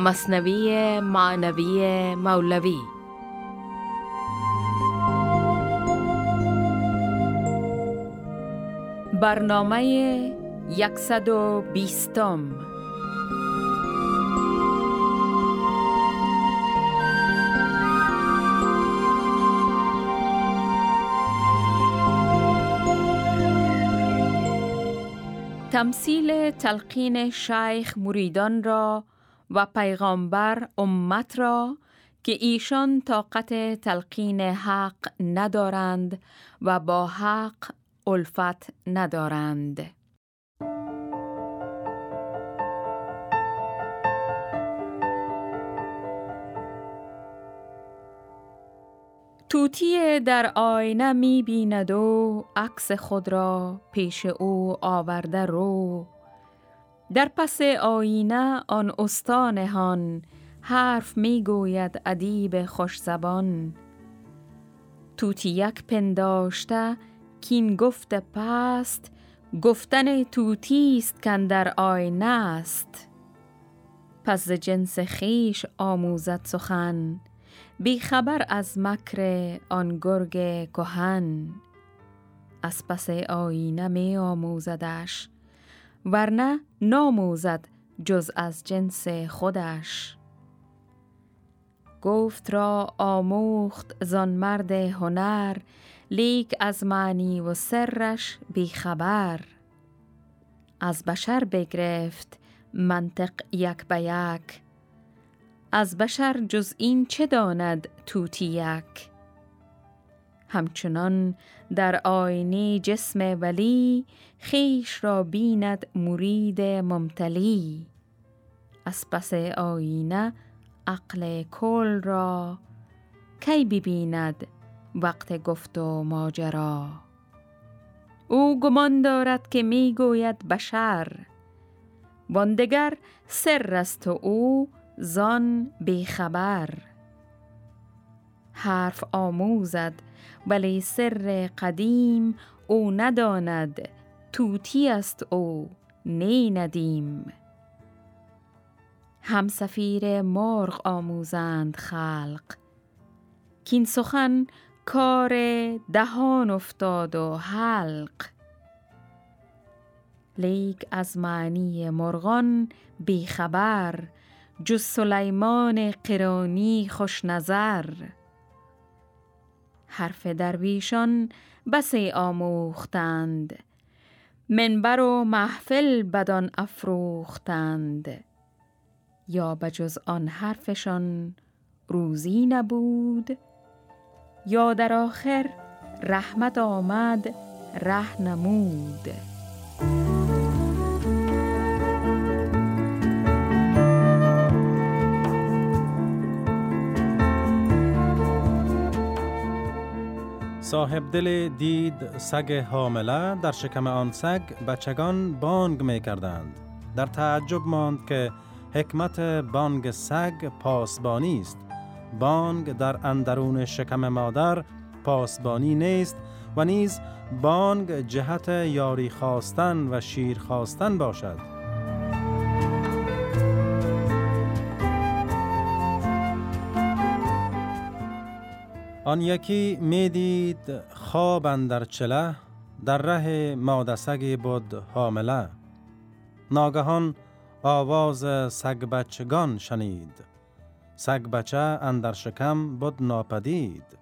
مصنوی معنوی مولوی. برنامه یکصد و بیستم. تمثیل تلقین شیخ مریدان را و پیغامبر امت را که ایشان طاقت تلقین حق ندارند و با حق الفت ندارند. توتی در آینه می بیند و عکس خود را پیش او آورده رو در پس آینه آن استانهان حرف می گوید ادیب خوش زبان. توتی یک پنداشته کین گفت پست گفتن توتی است کن در آینه است. پس جنس خیش آموزد سخن بی خبر از مکر آن گرگ کهن. از پس آینه می آموزدش ورنه ناموزد جز از جنس خودش. گفت را آموخت زان مرد هنر لیک از معنی و سرش بیخبر از بشر بگرفت منطق یک به یک. از بشر جز این چه داند توتیک همچنان در آینه جسم ولی خیش را بیند مرید ممتلی. از پس آینه عقل کل را کی ببیند وقت گفت و ماجرا؟ او گمان دارد که می گوید بشر. واندگر سر است و او زان بیخبر حرف آموزد ولی سر قدیم او نداند. توتی است او نی ندیم. هم سفیر مرغ آموزند خلق. کین سخن کار دهان افتاد و حلق. لیک از معنی مرغان بیخبر جز سلیمان قرانی خوش نظر. حرف درویشان بسی آموختند. منبر و محفل بدان افروختند. یا بجز آن حرفشان روزی نبود. یا در آخر رحمت آمد ره نمود. صاحب دل دید سگ حامله در شکم آن سگ بچگان بانگ می کردند. در تعجب ماند که حکمت بانگ سگ پاسبانی است. بانگ در اندرون شکم مادر پاسبانی نیست و نیز بانگ جهت یاری خواستن و شیر خواستن باشد. آن یکی می‌دید خواب اندر چله در ره مادسگی بود حامله. ناگهان آواز سگ بچگان شنید. سگ بچه اندر شکم بود ناپدید.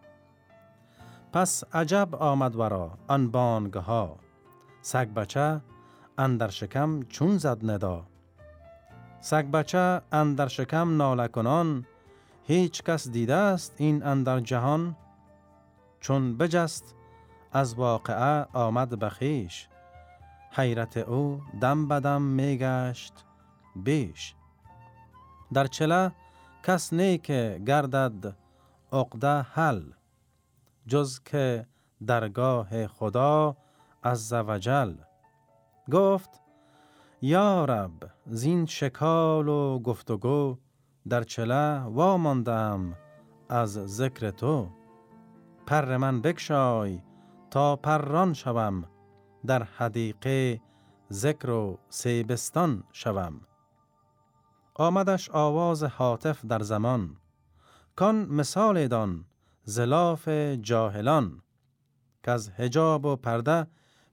پس عجب آمد ورا آن بانگه ها سگ بچه اندر شکم چون زد ندا. سگ بچه اندر شکم ناله کنان هیچ کس دیده است این اندر جهان چون بجست از واقعه آمد بخیش حیرت او دم بدم میگشت بیش. در چله کس نی که گردد عقده حل جز که درگاه خدا از زوجل گفت یا رب زین شکال و گفتگو در چله واماندم از ذکر تو. پر من بکشای تا پران شوم در حدیقه ذکر و سیبستان شوم. آمدش آواز حاطف در زمان کان مثال دان زلاف جاهلان. که از هجاب و پرده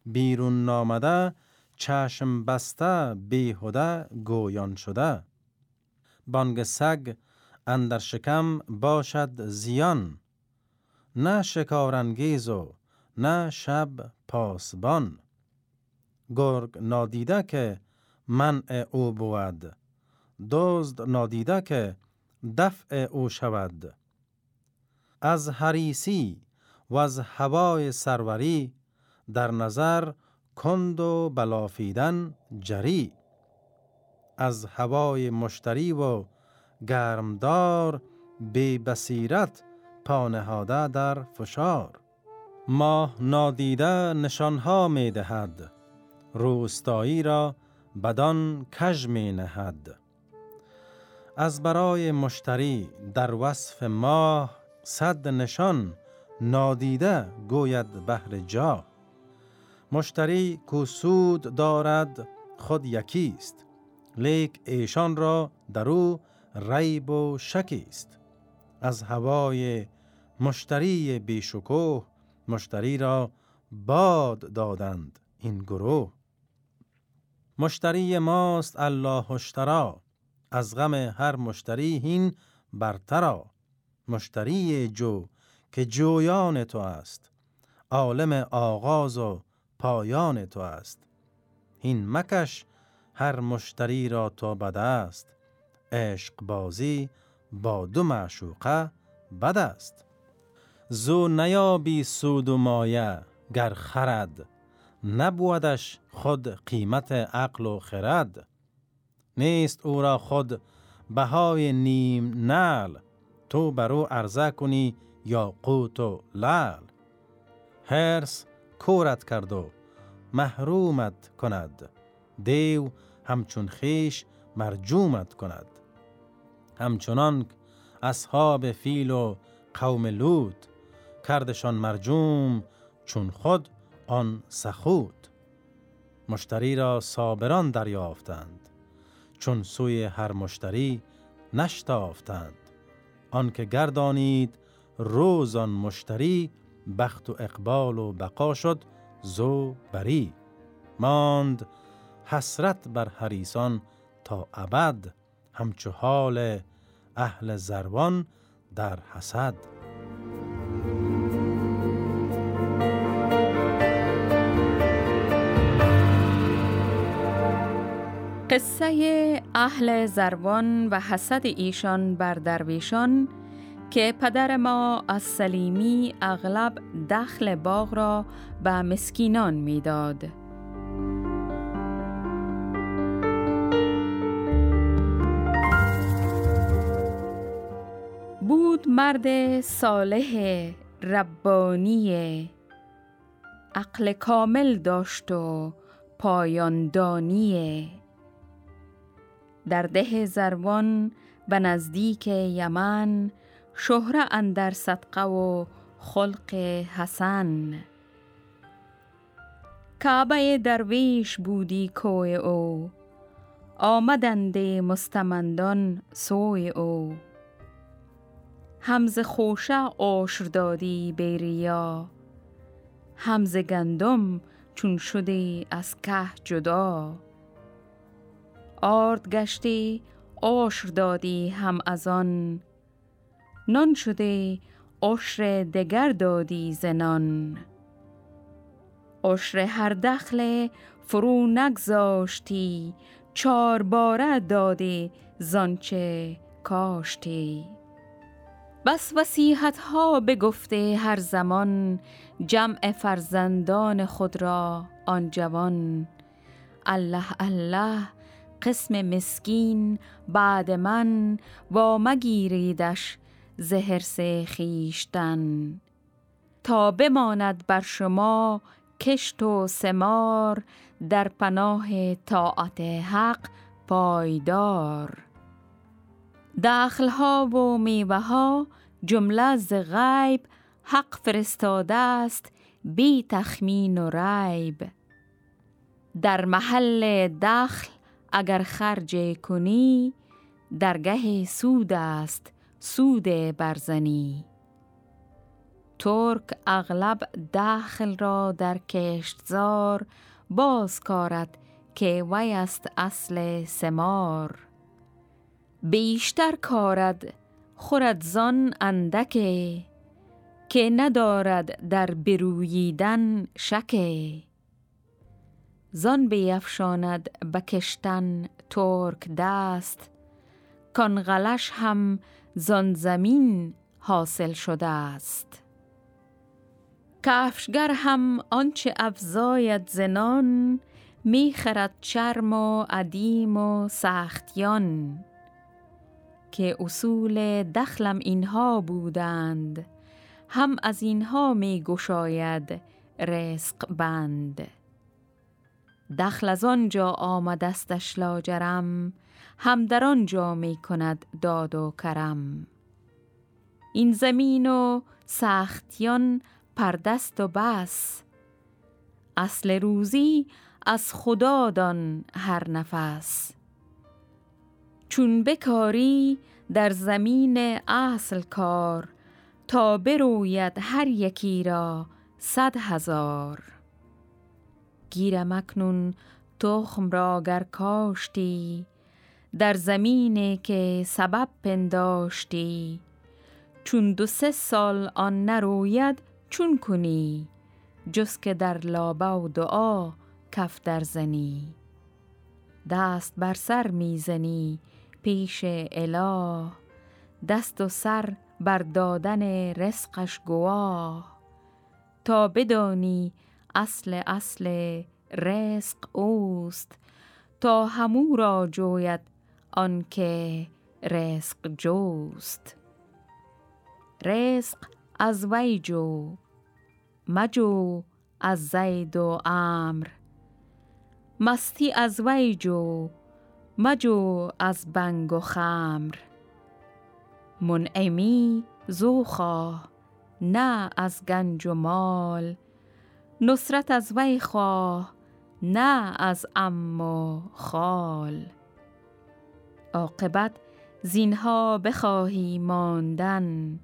بیرون نامده چشم بسته بیهوده گویان شده. بانگ سگ اندر شکم باشد زیان. نه شکارانگیز و نه شب پاسبان. گرگ نادیده که منع او بود. دزد نادیده که دفع او شود. از حریسی و از هوای سروری در نظر کند و بلافیدن جری. از هوای مشتری و گرمدار بی بصیرت پانهاده در فشار. ماه نادیده نشانها می دهد روستایی را بدان کژ می نهد. از برای مشتری در وصف ماه صد نشان نادیده گوید بهر جا. مشتری کو سود دارد خود یکیست لیک ایشان را در او ریب و شکیست از هوای مشتری بیشکوه مشتری را باد دادند این گروه. مشتری ماست الله اشترا از غم هر مشتری هین برترا. مشتری جو که جویان تو است عالم آغاز و پایان تو است. هین مکش هر مشتری را تو بد است. عشق بازی با دو معشوقه بد است. زو نیابی سود و مایه گر خرد نبودش خود قیمت عقل و خرد. نیست او را خود بهای نیم نل تو بر او عرضه کنی یا قوت و لال هرس کورت کرد و محرومت کند. دیو همچون خیش مرجومت کند. همچنان اصحاب فیل و قوم لود کردشان مرجوم چون خود آن سخود مشتری را صابران دریافتند چون سوی هر مشتری نشتافتند. آنکه گردانید روز آن مشتری بخت و اقبال و بقا شد زو بری. ماند حسرت بر حریسان تا ابد همچو حال اهل زروان در حسد قصه اهل زروان و حسد ایشان بر درویشان که پدر ما از سلیمی اغلب دخل باغ را به مسکینان می‌داد. مرد صالح ربانی عقل کامل داشت و پایاندانی. در ده زروان و نزدیک یمن شهره اندر صدقه و خلق حسن. کعبه درویش بودی کوی او آمدند مستمندان سوی او. همز خوشه عشر دادی بیریا همز گندم چون شدی از که جدا. آرد گشتی عشر دادی هم از آن. نان شده عشر دگر دادی زنان. عشر هر دخل فرو نگذاشتی چار باره دادی زانچه کاشتی. بس وسیحت ها بگفته هر زمان جمع فرزندان خود را آن جوان. الله الله قسم مسکین بعد من و مگیریدش زهرس خیشتن تا بماند بر شما کشت و سمار در پناه طاعت حق پایدار. دخلها و میوه ها جمله ز غیب حق فرستاده است بی تخمین و ریب. در محل دخل اگر خرج کنی درگه سود است سود برزنی. ترک اغلب داخل را در کشتزار باز کارد که وی است اصل سمار بیشتر کارد خورد زان اندکه که ندارد در بروییدن شکه. زان بیفشاند بکشتن ترک دست کان غلش هم زان زمین حاصل شده است. کفشگر هم آنچه افزاید زنان می‌خرد چرم و عدیم و سختیان. که اصول دخلم اینها بودند. هم از اینها می گشاید رزق بند. دخل از آنجا آمدستش لاجرم هم در آنجا می کند داد و کرم. این زمین و سختیان پردست و بس. اصل روزی از خدا دان هر نفس. چون بکاری در زمین اصل کار تا بروید هر یکی را صد هزار. گیرم اکنون تخم را گر کاشتی در زمینه که سبب پنداشتی. چون دو سه سال آن نروید چون کنی؟ جز که در لابه و دعا کف در زنی. دست بر سر می‌زنی پیش اله دست و سر بر دادن رزقش گواه. تا بدانی اصل اصل رزق اوست تا همو را جوید آنکه رزق جوست. رزق از وی جو مجو از زید و امر مستی از وی جو مجو از بنگ و خمر. منعمی زوخواه نه از گنج و مال. نصرت از وی خواه نه از ام و خال. عاقبت زینها بخواهی ماندن.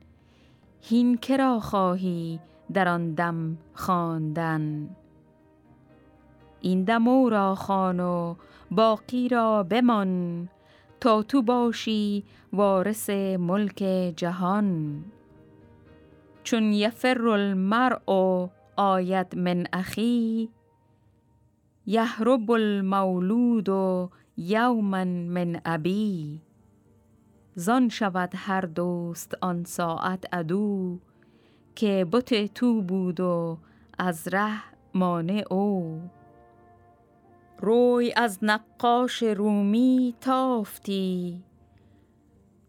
هین کرا خواهی در آن دم خواندن. این دم او را خوان و باقی را بمان تا تو باشی وارث ملک جهان. چون یفر المرء آید من اخی یهرب المولود یوما من ابی. زان شود هر دوست آن ساعت عدو که بت تو بود و از ره مانع او. روی از نقاش رومی تافتی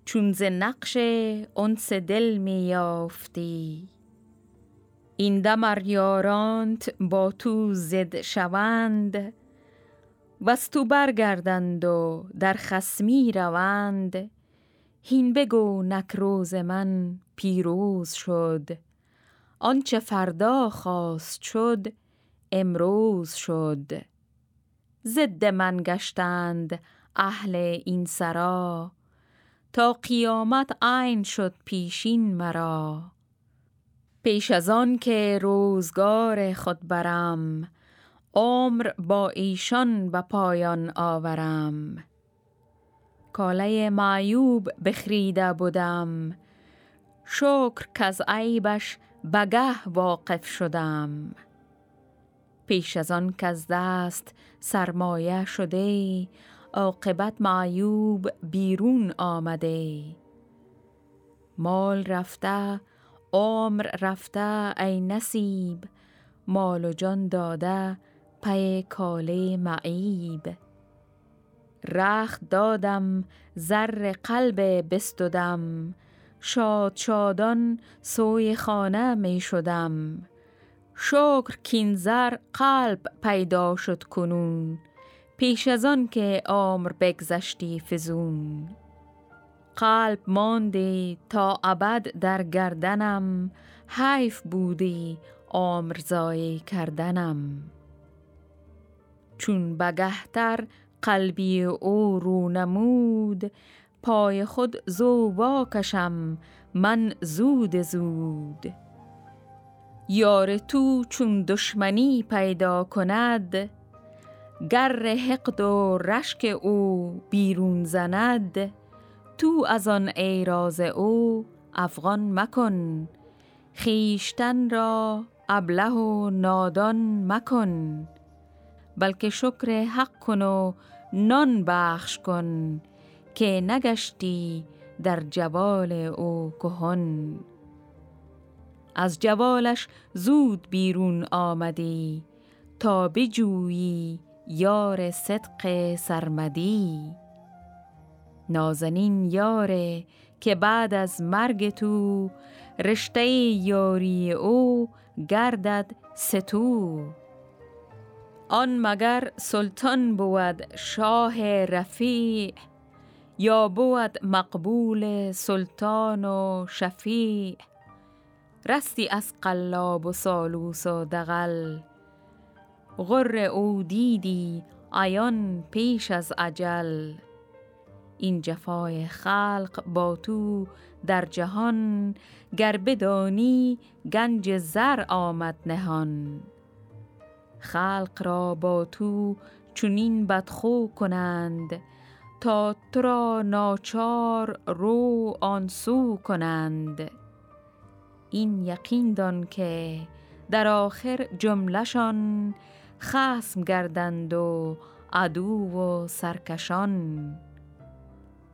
چون ز نقش انس دل می یافتی. این دمر یارانت با تو زد شوند وز تو برگردند و در خسمی روند. هین بگو نکروز من پیروز شد آنچه فردا خواست شد امروز شد. ضد من گشتند اهل این سرا. تا قیامت عین شد پیشین مرا. پیش از آن که روزگار خود برم عمر با ایشان به پایان آورم. کاله معیوب بخریده بودم. شکر کز عیبش بگه واقف شدم. پیش از آن کز دست سرمایه شده عاقبت معیوب بیرون آمده مال رفته عمر رفته ای نصیب. مال و جان داده پی کاله معیب. رخت دادم زر قلب بستدم. شاد شادان سوی خانه می شدم. شکر کین زر قلب پیدا شد کنون پیش از آن که عمر بگذشتی فزون. قلب ماندی تا ابد در گردنم حیف بودی عمر زایی کردنم. چون بگهتر قلبی او رو نمود پای خود زو کشم من زود زود. یار تو چون دشمنی پیدا کند گر حقد و رشک او بیرون زند تو از آن ایراز او افغان مکن خیشتن را ابله و نادان مکن بلکه شکر حق کن و نان بخش کن که نگشتی در جوال او کهن. از جوالش زود بیرون آمدی. تا بجویی یار صدق سرمدی. نازنین یاره که بعد از مرگ تو رشته یاری او گردد ستو. آن مگر سلطان بود شاه رفیع یا بود مقبول سلطان و شفیع؟ رستی از قلاب و سالوس و دغل. غر او دیدی عیان پیش از عجل این جفای خلق با تو در جهان گر بدانی گنج زر آمد نهان. خلق را با تو چونین بدخو کنند تا تو را ناچار رو آنسو کنند. این یقین دان که در آخر جملشان خسم گردند و عدو و سرکشان.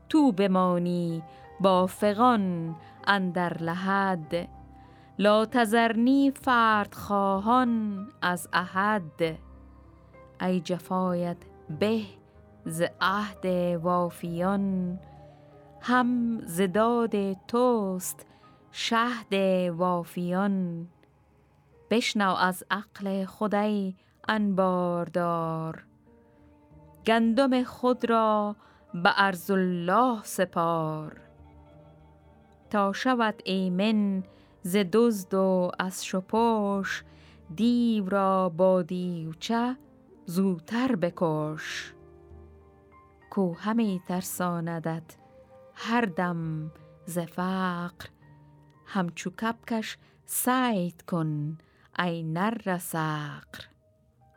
تو بمانی با فغان اندر لحد لا تزرنی فرد خواهان از احد. ای جفایت به ز عهد وافیان هم زداد توست شهد وافیان. بشنو از عقل خدای انباردار. گندم خود را به ارز الله سپار. تا شود ایمن ز دزد و از شپوش دیو را با دیوچه زودتر بکش. کو همی ترساندت هر دم ز فقر همچو کپکش سعید کن ای نر سقر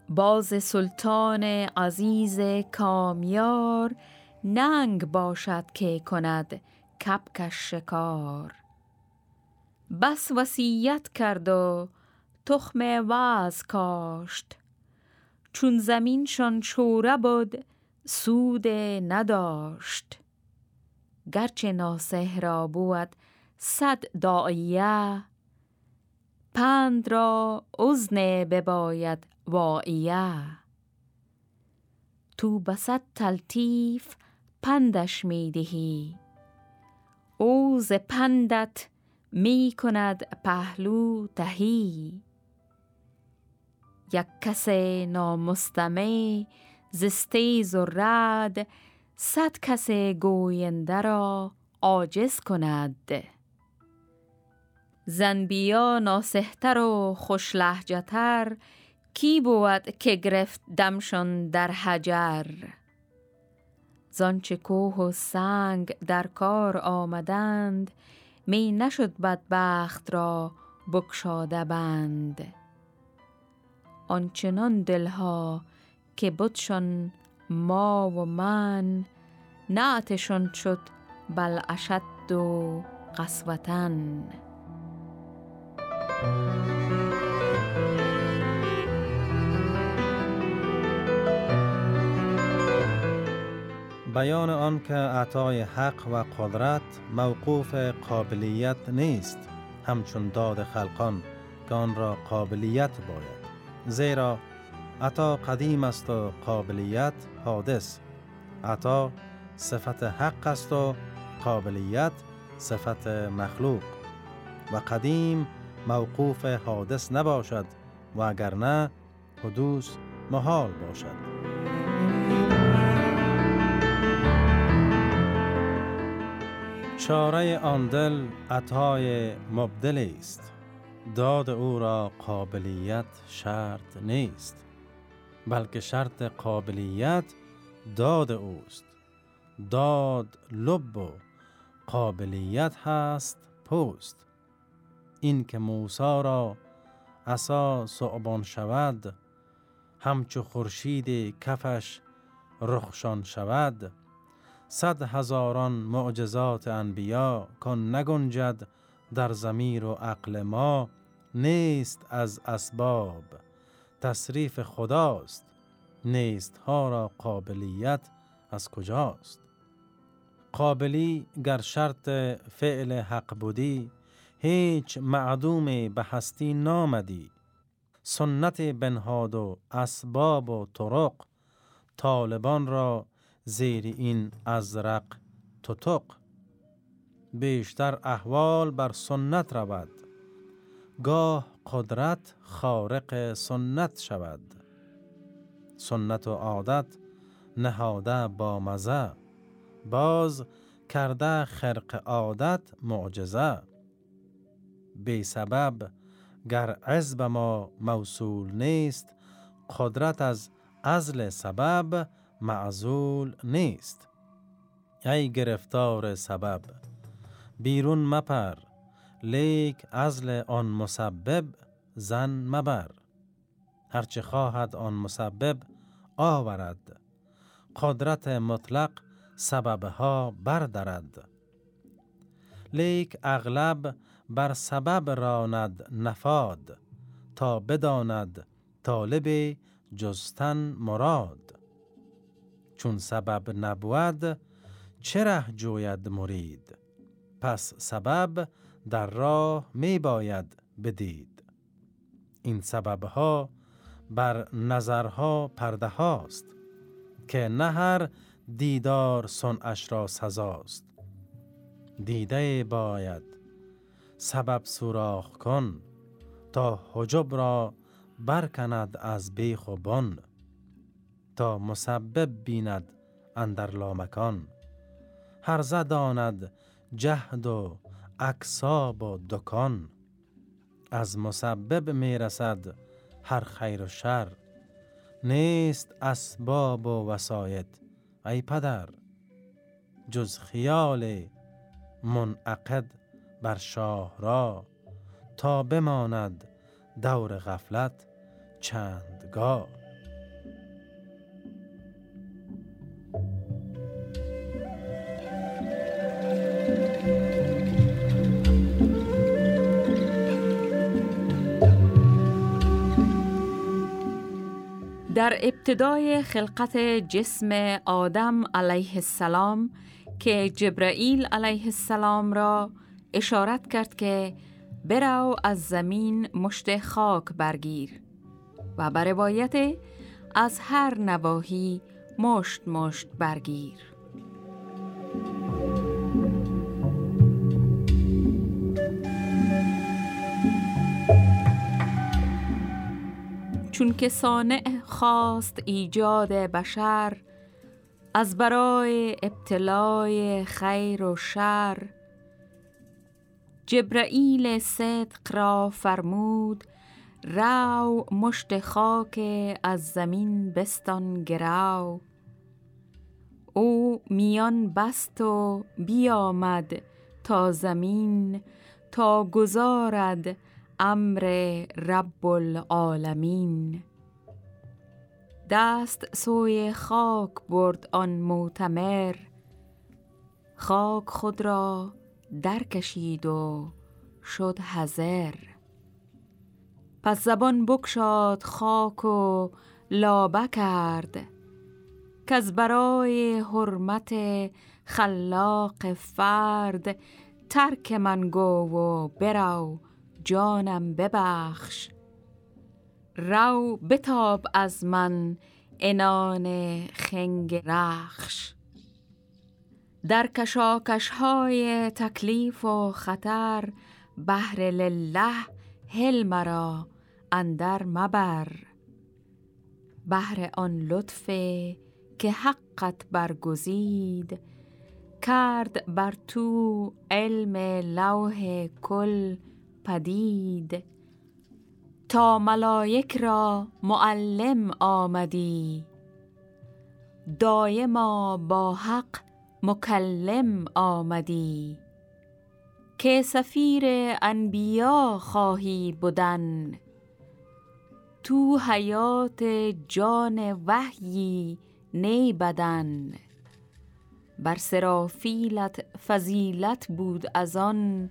باز سلطان عزیز کامیار ننگ باشد که کند کپکش شکار بس وصیت کرد و تخم واز کاشت چون زمینشان شوره بود سود نداشت گرچه ناسه را بود صد داعیه. پند را ازن بباید واعیه. تو بسد تلتیف پندش می‌دهی او ز پندت می کند پهلو تهی یک کس نامستمع زستیز و رد صد کس گوینده را عاجز کند. زنبیا ناسهتر و خوش لحجتر کی بود که گرفت دمشان در حجر؟ زانچه کوه و سنگ در کار آمدند می نشد بدبخت را بکشاده بند. آنچنان دلها که بودشان ما و من نعتشان شد بل اشد و قسوتن. بیان آن که عطای حق و قدرت موقوف قابلیت نیست. همچون داد خلقان که آن را قابلیت باید. زیرا عطا قدیم است و قابلیت حادث. عطا صفت حق است و قابلیت صفت مخلوق. و قدیم موقوف حادث نباشد و اگر نه حدوث محال باشد. چاره آن دل عطای مبدل است. داد او را قابلیت شرط نیست. بلکه شرط قابلیت داد اوست. داد لب و قابلیت هست پوست. این که موسا را عصا صعبان شود همچو خورشید کفش رخشان شود. صد هزاران معجزات انبیا کن نگنجد در زمیر و عقل ما نیست از اسباب. تصریف خداست نیست ها را قابلیت از کجاست؟ قابلی گر شرط فعل حق بودی هیچ معدوم به هستی نامدی. سنت بنهاد و اسباب و طرق طالبان را زیر این ازرق تطق بیشتر احوال بر سنت رود. گاه قدرت خارق سنت شود. سنت و عادت نهاده با مزه. باز کرده خرق عادت معجزه. بی سبب گر عزب ما موصول نیست قدرت از عزل سبب معزول نیست. ای گرفتار سبب بیرون مپر لیک عزل آن مسبب ظن مبر. هرچه خواهد آن مسبب آورد قدرت مطلق سببها بر درد لیک اغلب بر سبب راند نفاذ تا بداند طالب جستن مراد. چون سبب نبود چه جوید مرید؟ پس سبب در راه می باید بدید. این سببها بر نظرها پرده هاست که نه هر دیدار صنعش را سزاست. دیده باید سبب سوراخ کن تا حجب را برکند از بیخ و بن تا مسبب بیند اندر لامکان. هر زداند جهد و اکساب و دکان. از مسبب می‌رسد هر خیر و شر. نیست اسباب و وسایت ای پدر جز خیال منعقد بر شاه را تا بماند دور غفلت چندگاه در ابتدای خلقت جسم آدم علیه السلام که جبرائیل علیه السلام را اشارت کرد که برو از زمین مشت خاک برگیر و بر روایت از هر نواحی مشت مشت برگیر. چون که صانع خواست ایجاد بشر از برای ابتلای خیر و شر جبرائیل صدق را فرمود رو مشت خاک از زمین بستان گراو. او میان بست و بیامد تا زمین تا گذارد امر رب العالمین دست سوی خاک برد آن معتمر خاک خود را درکشید و شد حذر. پس زبان بکشاد خاک و لابه کرد که از برای حرمت خلاق فرد ترک من گو و برو جانم ببخش. رو بتاب از من انان خنگ رخش. در کشاکش های تکلیف و خطر بهر لله هل مرا اندر مبر. بهر آن لطف که حقت برگزید کرد بر تو علم لوح کل پدید. تا ملائک را معلم آمدی دایما با حق مکلم آمدی. که سفیر انبیا خواهی بودن تو حیات جان وحیی نی بدن. بر سرافیلت فضیلت بود از آن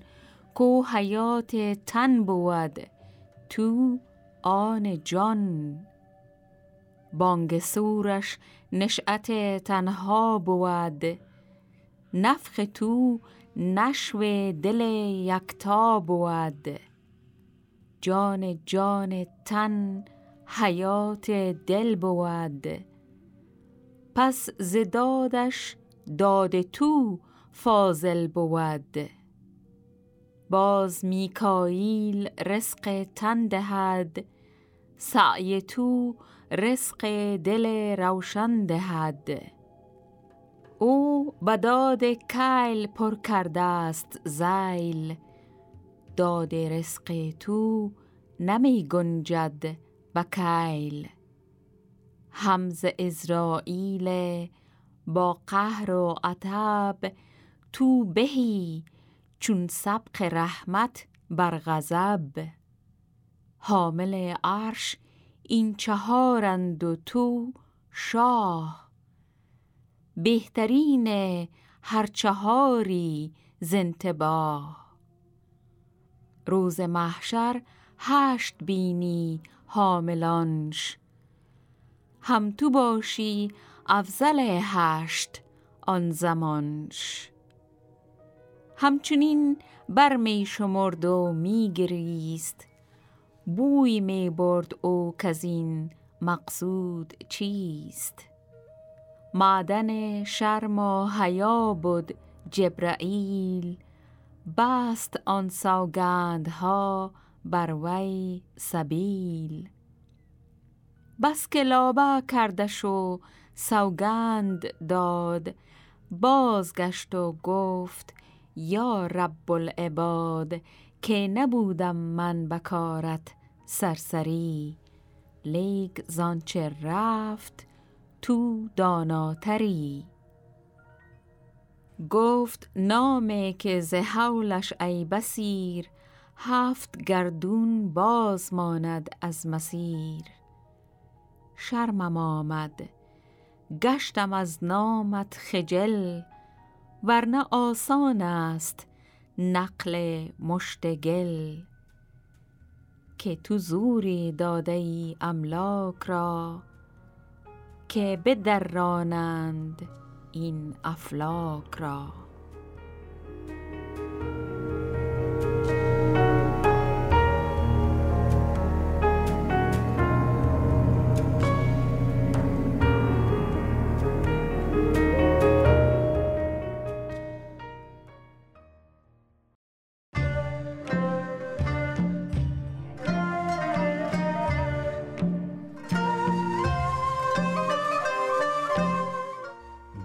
کو حیات تن بود تو آن جان. بانگ سورش نشأت تنها بود. نفخ تو نشو دل یکتا بود جان جان تن حیات دل بود پس زدادش داد تو فاضل بود باز میکائیل رزق تن دهد. سعی تو رزق دل روشن دهد. او بداد کیل پر کرده است زیل. داد رزق تو نمی گنجد بکیل همز ازرائیل با قهر و عتب تو بهی چون سبق رحمت بر غضب. حامل عرش این چهارند و تو شاه. بهترین هر چهاری زنتباه. روز محشر هشت بینی حاملانش. هم تو باشی افضل هشت آن زمانش. همچنین بر می شمرد و می گریست. بوی می برد او کزین مقصود چیست؟ معدن شرم و حیا بود جبرائیل بست آن سوگندها بر وی سبیل. بس که لابه کردش و سوگند داد بازگشت و گفت یا رب العباد که نبودم من بکارت سرسری. لیک زانچه رفت تو داناتری. گفت نامه که زهولش ای بسیر هفت گردون باز ماند از مسیر. شرمم آمد گشتم از نامت خجل ورنه آسان است نقل مشتگل که تو زوری داده ای املاک را که بدرانند این افلاک را.